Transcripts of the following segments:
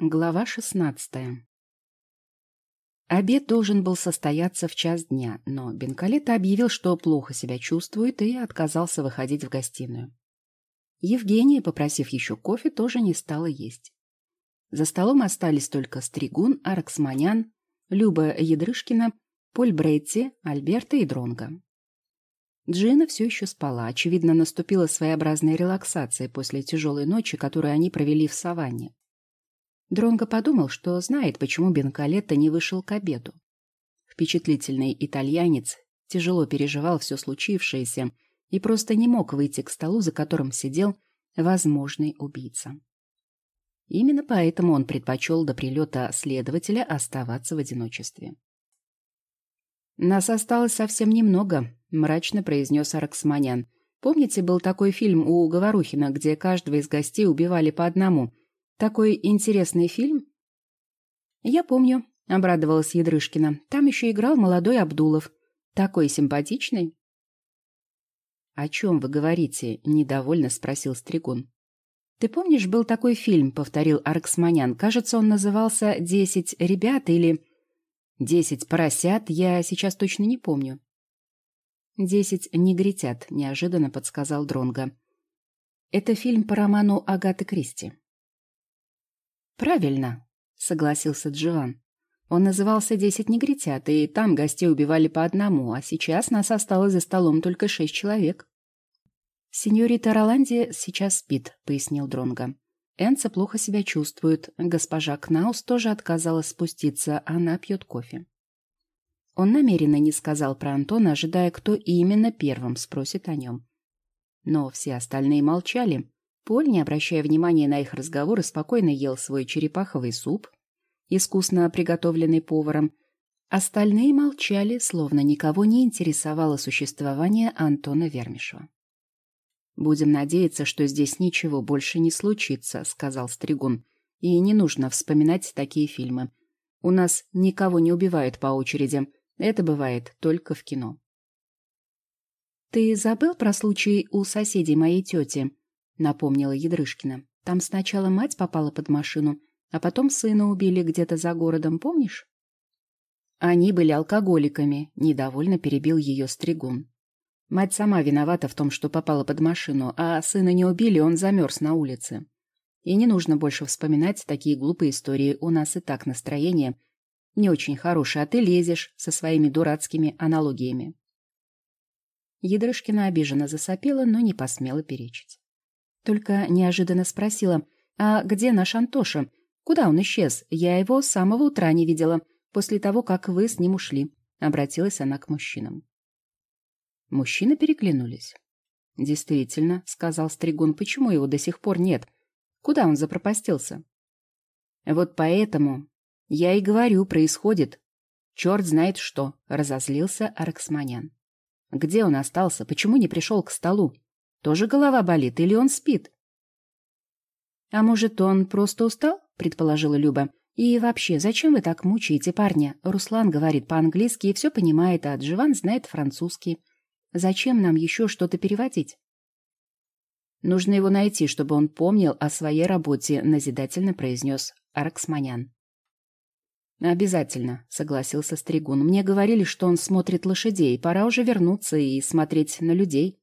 Глава шестнадцатая Обед должен был состояться в час дня, но Бенкалета объявил, что плохо себя чувствует, и отказался выходить в гостиную. Евгения, попросив еще кофе, тоже не стала есть. За столом остались только Стригун, Арксманян, Люба Ядрышкина, Поль Бретти, Альберта и Дронга. Джина все еще спала. Очевидно, наступила своеобразная релаксация после тяжелой ночи, которую они провели в саванне. Дронго подумал, что знает, почему Бенкалетто не вышел к обеду. Впечатлительный итальянец тяжело переживал все случившееся и просто не мог выйти к столу, за которым сидел возможный убийца. Именно поэтому он предпочел до прилета следователя оставаться в одиночестве. «Нас осталось совсем немного», — мрачно произнес Араксманян. «Помните, был такой фильм у Говорухина, где каждого из гостей убивали по одному? Такой интересный фильм?» «Я помню», — обрадовалась Ядрышкина. «Там еще играл молодой Абдулов. Такой симпатичный». «О чем вы говорите?» — недовольно спросил Стригун. «Ты помнишь, был такой фильм?» — повторил Арксманян. «Кажется, он назывался «Десять ребят» или «Десять поросят». Я сейчас точно не помню». «Десять негритят», — неожиданно подсказал Дронга. «Это фильм по роману Агаты Кристи». «Правильно», — согласился Джован. «Он назывался «Десять негритят», и там гостей убивали по одному, а сейчас нас осталось за столом только шесть человек». «Сеньорита Роланди сейчас спит», — пояснил Дронго. Энца плохо себя чувствует. Госпожа Кнаус тоже отказалась спуститься, она пьет кофе. Он намеренно не сказал про Антона, ожидая, кто именно первым спросит о нем. Но все остальные молчали. Поль, не обращая внимания на их разговоры, спокойно ел свой черепаховый суп, искусно приготовленный поваром. Остальные молчали, словно никого не интересовало существование Антона Вермишева. «Будем надеяться, что здесь ничего больше не случится», — сказал Стригун. «И не нужно вспоминать такие фильмы. У нас никого не убивают по очереди. Это бывает только в кино». «Ты забыл про случай у соседей моей тети?» — напомнила Ядрышкина. «Там сначала мать попала под машину, а потом сына убили где-то за городом, помнишь?» «Они были алкоголиками», — недовольно перебил ее Стригун. Мать сама виновата в том, что попала под машину, а сына не убили, он замерз на улице. И не нужно больше вспоминать такие глупые истории, у нас и так настроение не очень хорошее, а ты лезешь со своими дурацкими аналогиями. Ядрышкина обиженно засопела, но не посмела перечить. Только неожиданно спросила, «А где наш Антоша? Куда он исчез? Я его с самого утра не видела, после того, как вы с ним ушли», — обратилась она к мужчинам. Мужчины переглянулись. «Действительно», — сказал Стригун, — «почему его до сих пор нет? Куда он запропастился?» «Вот поэтому я и говорю, происходит. Черт знает что», — разозлился Арксманян. «Где он остался? Почему не пришел к столу? Тоже голова болит или он спит?» «А может, он просто устал?» — предположила Люба. «И вообще, зачем вы так мучаете парня? Руслан говорит по-английски и все понимает, а Дживан знает французский. Зачем нам еще что-то переводить? Нужно его найти, чтобы он помнил о своей работе, назидательно произнес Арксманян. «Обязательно», — согласился Стригун. «Мне говорили, что он смотрит лошадей. Пора уже вернуться и смотреть на людей».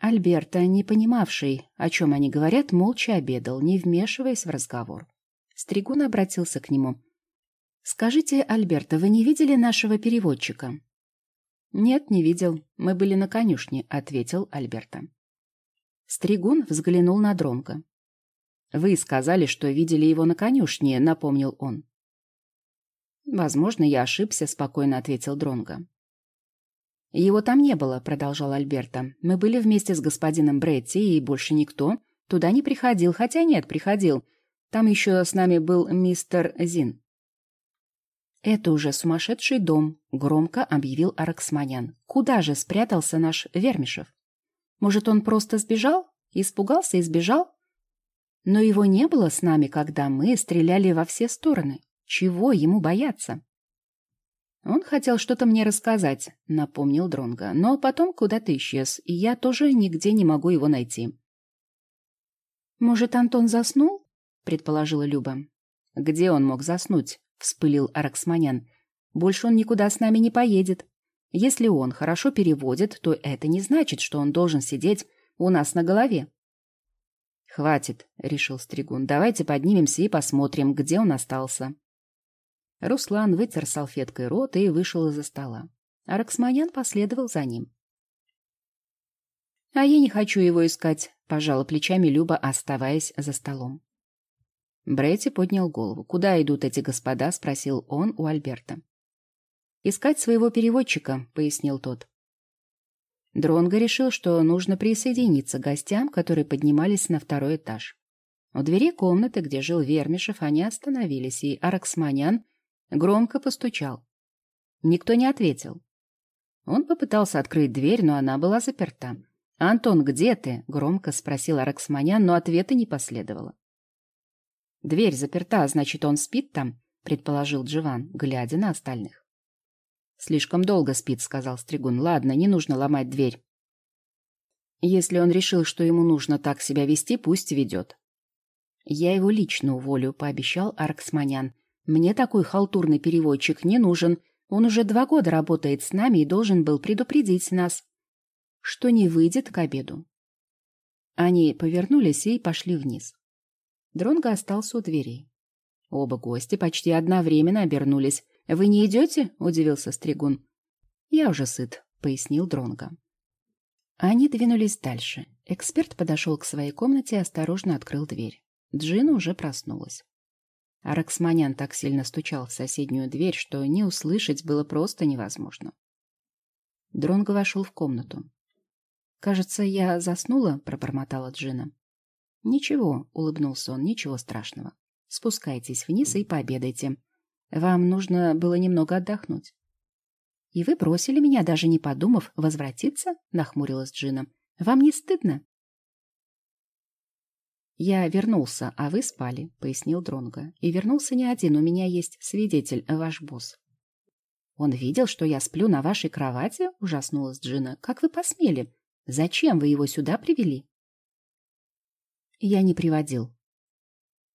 Альберта, не понимавший, о чем они говорят, молча обедал, не вмешиваясь в разговор. Стригун обратился к нему. «Скажите, Альберта, вы не видели нашего переводчика?» «Нет, не видел. Мы были на конюшне», — ответил Альберта. Стригун взглянул на Дронга. «Вы сказали, что видели его на конюшне», — напомнил он. «Возможно, я ошибся», — спокойно ответил Дронга. «Его там не было», — продолжал Альберта. «Мы были вместе с господином Бретти, и больше никто туда не приходил, хотя нет, приходил. Там еще с нами был мистер Зин». «Это уже сумасшедший дом», — громко объявил Араксманян. «Куда же спрятался наш Вермишев? Может, он просто сбежал? Испугался и сбежал? Но его не было с нами, когда мы стреляли во все стороны. Чего ему бояться?» «Он хотел что-то мне рассказать», — напомнил Дронга, «но потом куда-то исчез, и я тоже нигде не могу его найти». «Может, Антон заснул?» — предположила Люба. «Где он мог заснуть?» — вспылил Араксманян. «Больше он никуда с нами не поедет. Если он хорошо переводит, то это не значит, что он должен сидеть у нас на голове». «Хватит», — решил Стригун. «Давайте поднимемся и посмотрим, где он остался». Руслан вытер салфеткой рот и вышел из-за стола. Араксманян последовал за ним. «А я не хочу его искать», — пожала плечами Люба, оставаясь за столом. Бретти поднял голову. «Куда идут эти господа?» — спросил он у Альберта. «Искать своего переводчика», — пояснил тот. Дронго решил, что нужно присоединиться к гостям, которые поднимались на второй этаж. У двери комнаты, где жил Вермишев, они остановились, и Араксманян громко постучал. Никто не ответил. Он попытался открыть дверь, но она была заперта. «Антон, где ты?» — громко спросил Араксманян, но ответа не последовало. «Дверь заперта, значит, он спит там?» — предположил Дживан, глядя на остальных. «Слишком долго спит», — сказал Стригун. «Ладно, не нужно ломать дверь. Если он решил, что ему нужно так себя вести, пусть ведет». «Я его лично уволю», — пообещал Арксманян. «Мне такой халтурный переводчик не нужен. Он уже два года работает с нами и должен был предупредить нас, что не выйдет к обеду. Они повернулись и пошли вниз. Дронго остался у дверей. Оба гости почти одновременно обернулись. «Вы не идете?» — удивился Стригун. «Я уже сыт», — пояснил Дронго. Они двинулись дальше. Эксперт подошел к своей комнате и осторожно открыл дверь. Джина уже проснулась. Араксманян так сильно стучал в соседнюю дверь, что не услышать было просто невозможно. Дронго вошел в комнату. «Кажется, я заснула», — пробормотала Джина. «Ничего», — улыбнулся он, — «ничего страшного. Спускайтесь вниз и пообедайте. Вам нужно было немного отдохнуть». «И вы бросили меня, даже не подумав, возвратиться?» — нахмурилась Джина. «Вам не стыдно?» «Я вернулся, а вы спали», — пояснил Дронго. «И вернулся не один, у меня есть свидетель, ваш босс». «Он видел, что я сплю на вашей кровати?» — ужаснулась Джина. «Как вы посмели? Зачем вы его сюда привели?» «Я не приводил.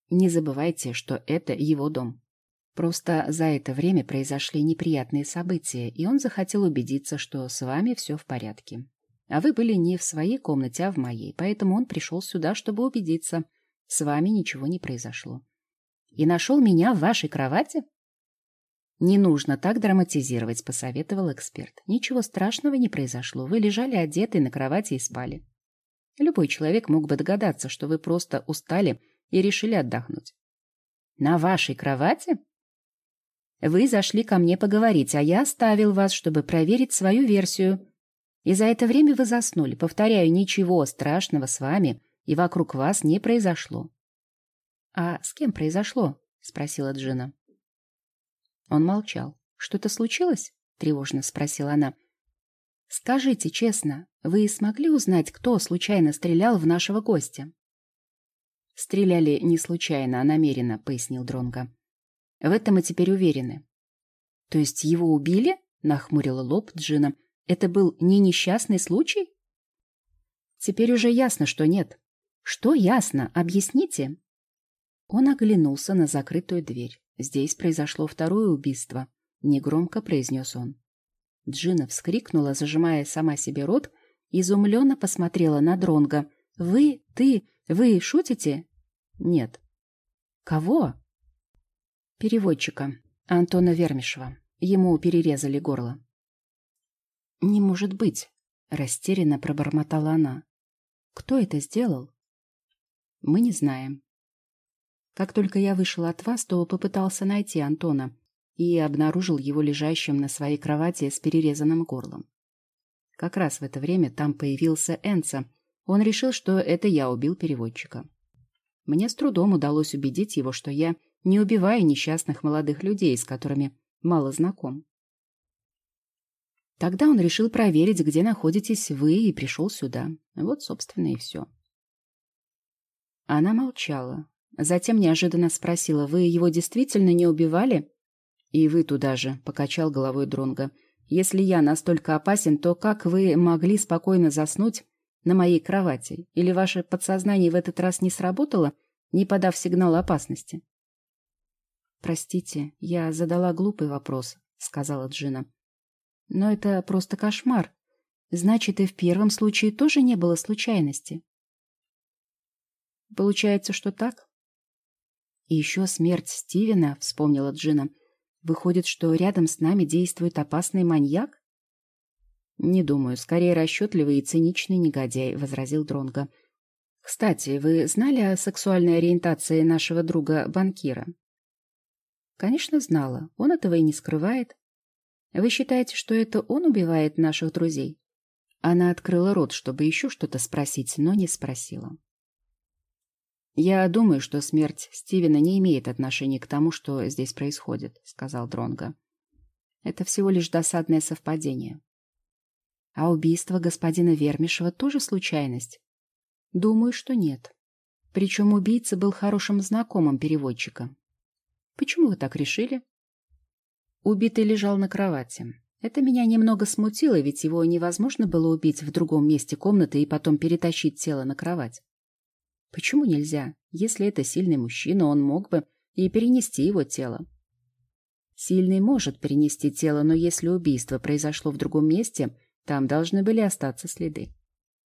Не забывайте, что это его дом. Просто за это время произошли неприятные события, и он захотел убедиться, что с вами все в порядке. А вы были не в своей комнате, а в моей, поэтому он пришел сюда, чтобы убедиться, с вами ничего не произошло. И нашел меня в вашей кровати? Не нужно так драматизировать, посоветовал эксперт. Ничего страшного не произошло. Вы лежали одетые на кровати и спали. Любой человек мог бы догадаться, что вы просто устали и решили отдохнуть. На вашей кровати? Вы зашли ко мне поговорить, а я оставил вас, чтобы проверить свою версию. И за это время вы заснули. Повторяю, ничего страшного с вами и вокруг вас не произошло. — А с кем произошло? — спросила Джина. Он молчал. — Что-то случилось? — тревожно спросила она. — Скажите честно, вы смогли узнать, кто случайно стрелял в нашего гостя? — Стреляли не случайно, а намеренно, — пояснил Дронга. В этом мы теперь уверены. — То есть его убили? — нахмурила лоб Джина. Это был не несчастный случай? Теперь уже ясно, что нет. Что ясно? Объясните. Он оглянулся на закрытую дверь. Здесь произошло второе убийство. Негромко произнес он. Джина вскрикнула, зажимая сама себе рот, изумленно посмотрела на Дронга. «Вы? Ты? Вы шутите?» «Нет». «Кого?» «Переводчика. Антона Вермишева. Ему перерезали горло». «Не может быть!» — растерянно пробормотала она. «Кто это сделал?» «Мы не знаем. Как только я вышел от вас, то попытался найти Антона и обнаружил его лежащим на своей кровати с перерезанным горлом. Как раз в это время там появился Энца. Он решил, что это я убил переводчика. Мне с трудом удалось убедить его, что я не убиваю несчастных молодых людей, с которыми мало знаком. Тогда он решил проверить, где находитесь вы, и пришел сюда. Вот, собственно, и все. Она молчала. Затем неожиданно спросила, «Вы его действительно не убивали?» «И вы туда же», — покачал головой Дронга. «Если я настолько опасен, то как вы могли спокойно заснуть на моей кровати? Или ваше подсознание в этот раз не сработало не подав сигнал опасности. «Простите, я задала глупый вопрос», — сказала Джина. «Но это просто кошмар. Значит, и в первом случае тоже не было случайности». «Получается, что так?» «И еще смерть Стивена», — вспомнила Джина. «Выходит, что рядом с нами действует опасный маньяк?» «Не думаю, скорее расчетливый и циничный негодяй», — возразил Дронго. «Кстати, вы знали о сексуальной ориентации нашего друга-банкира?» «Конечно, знала. Он этого и не скрывает. Вы считаете, что это он убивает наших друзей?» Она открыла рот, чтобы еще что-то спросить, но не спросила. «Я думаю, что смерть Стивена не имеет отношения к тому, что здесь происходит», — сказал Дронго. «Это всего лишь досадное совпадение. А убийство господина Вермишева тоже случайность? Думаю, что нет. Причем убийца был хорошим знакомым переводчика. Почему вы так решили? Убитый лежал на кровати. Это меня немного смутило, ведь его невозможно было убить в другом месте комнаты и потом перетащить тело на кровать. Почему нельзя? Если это сильный мужчина, он мог бы и перенести его тело. Сильный может перенести тело, но если убийство произошло в другом месте, там должны были остаться следы.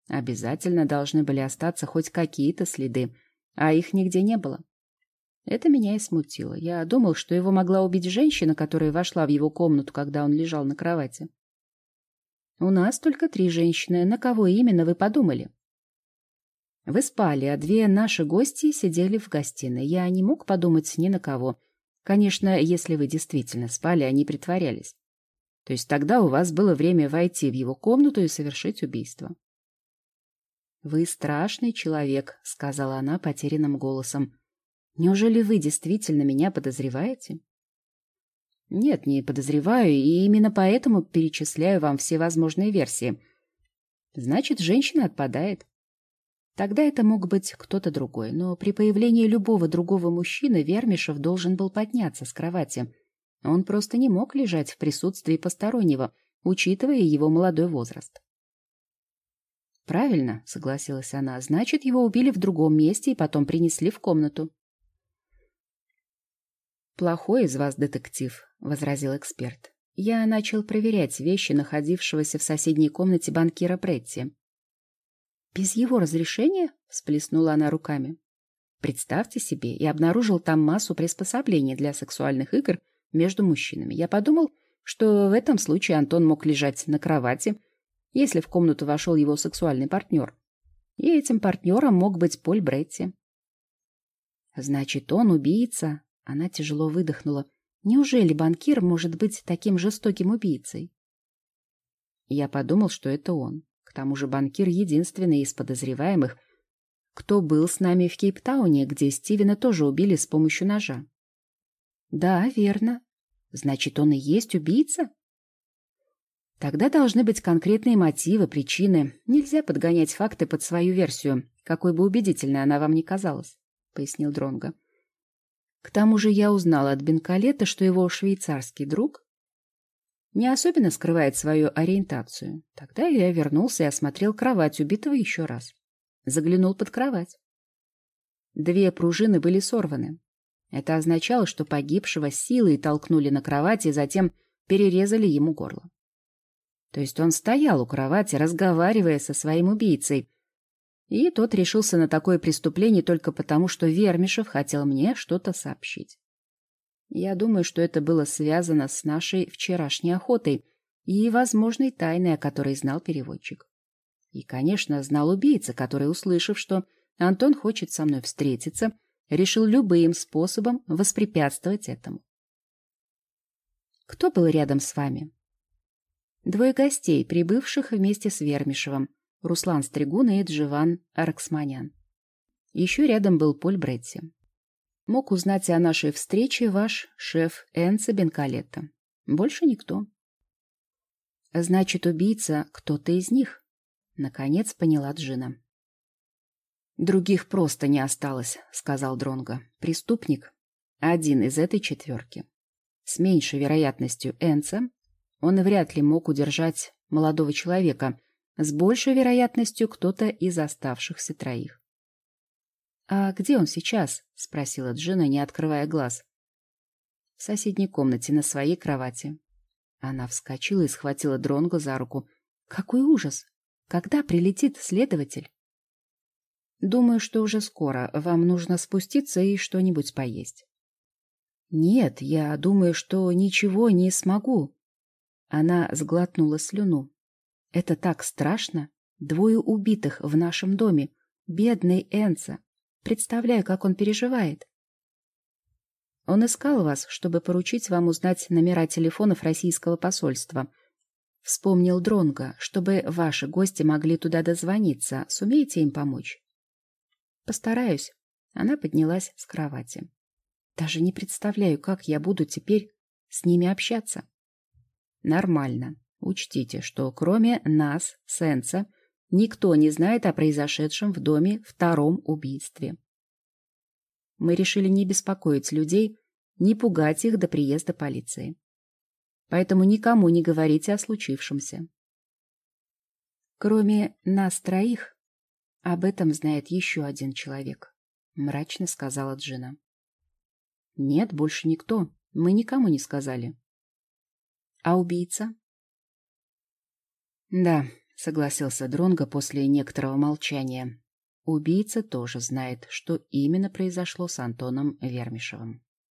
Обязательно должны были остаться хоть какие-то следы, а их нигде не было. Это меня и смутило. Я думал, что его могла убить женщина, которая вошла в его комнату, когда он лежал на кровати. У нас только три женщины. На кого именно вы подумали? Вы спали, а две наши гости сидели в гостиной. Я не мог подумать ни на кого. Конечно, если вы действительно спали, они притворялись. То есть тогда у вас было время войти в его комнату и совершить убийство. «Вы страшный человек», — сказала она потерянным голосом. «Неужели вы действительно меня подозреваете?» «Нет, не подозреваю, и именно поэтому перечисляю вам все возможные версии. Значит, женщина отпадает. Тогда это мог быть кто-то другой, но при появлении любого другого мужчины Вермишев должен был подняться с кровати, он просто не мог лежать в присутствии постороннего, учитывая его молодой возраст. «Правильно», — согласилась она, — «значит, его убили в другом месте и потом принесли в комнату». «Плохой из вас детектив», — возразил эксперт. «Я начал проверять вещи находившегося в соседней комнате банкира Претти». «Без его разрешения?» — всплеснула она руками. «Представьте себе, и обнаружил там массу приспособлений для сексуальных игр между мужчинами. Я подумал, что в этом случае Антон мог лежать на кровати, если в комнату вошел его сексуальный партнер. И этим партнером мог быть Поль Бретти. Значит, он убийца. Она тяжело выдохнула. Неужели банкир может быть таким жестоким убийцей? Я подумал, что это он. К тому же банкир единственный из подозреваемых, кто был с нами в Кейптауне, где Стивена тоже убили с помощью ножа. Да, верно. Значит, он и есть убийца? Тогда должны быть конкретные мотивы, причины. Нельзя подгонять факты под свою версию, какой бы убедительной она вам ни казалась, пояснил Дронго. К тому же я узнала от Бенкалета, что его швейцарский друг не особенно скрывает свою ориентацию. Тогда я вернулся и осмотрел кровать убитого еще раз. Заглянул под кровать. Две пружины были сорваны. Это означало, что погибшего силой толкнули на кровать и затем перерезали ему горло. То есть он стоял у кровати, разговаривая со своим убийцей, и тот решился на такое преступление только потому, что Вермишев хотел мне что-то сообщить. Я думаю, что это было связано с нашей вчерашней охотой и возможной тайной, о которой знал переводчик. И, конечно, знал убийца, который, услышав, что Антон хочет со мной встретиться, решил любым способом воспрепятствовать этому. Кто был рядом с вами? Двое гостей, прибывших вместе с Вермишевым, Руслан Стригун и Дживан Арксманян. Еще рядом был Поль Бретти. Мог узнать о нашей встрече ваш шеф Энце Бенкалетто. Больше никто. Значит, убийца кто-то из них. Наконец поняла Джина. Других просто не осталось, сказал Дронго. Преступник один из этой четверки. С меньшей вероятностью Энца он вряд ли мог удержать молодого человека, с большей вероятностью кто-то из оставшихся троих. «А где он сейчас?» — спросила Джина, не открывая глаз. «В соседней комнате, на своей кровати». Она вскочила и схватила Дронго за руку. «Какой ужас! Когда прилетит следователь?» «Думаю, что уже скоро. Вам нужно спуститься и что-нибудь поесть». «Нет, я думаю, что ничего не смогу». Она сглотнула слюну. «Это так страшно. Двое убитых в нашем доме. Бедный Энца. Представляю, как он переживает. Он искал вас, чтобы поручить вам узнать номера телефонов российского посольства. Вспомнил Дронга, чтобы ваши гости могли туда дозвониться. Сумеете им помочь? Постараюсь. Она поднялась с кровати. Даже не представляю, как я буду теперь с ними общаться. Нормально. Учтите, что кроме нас, Сенса, Никто не знает о произошедшем в доме втором убийстве. Мы решили не беспокоить людей, не пугать их до приезда полиции. Поэтому никому не говорите о случившемся. Кроме нас троих, об этом знает еще один человек, мрачно сказала Джина. Нет, больше никто. Мы никому не сказали. А убийца? Да, согласился Дронго после некоторого молчания. Убийца тоже знает, что именно произошло с Антоном Вермишевым.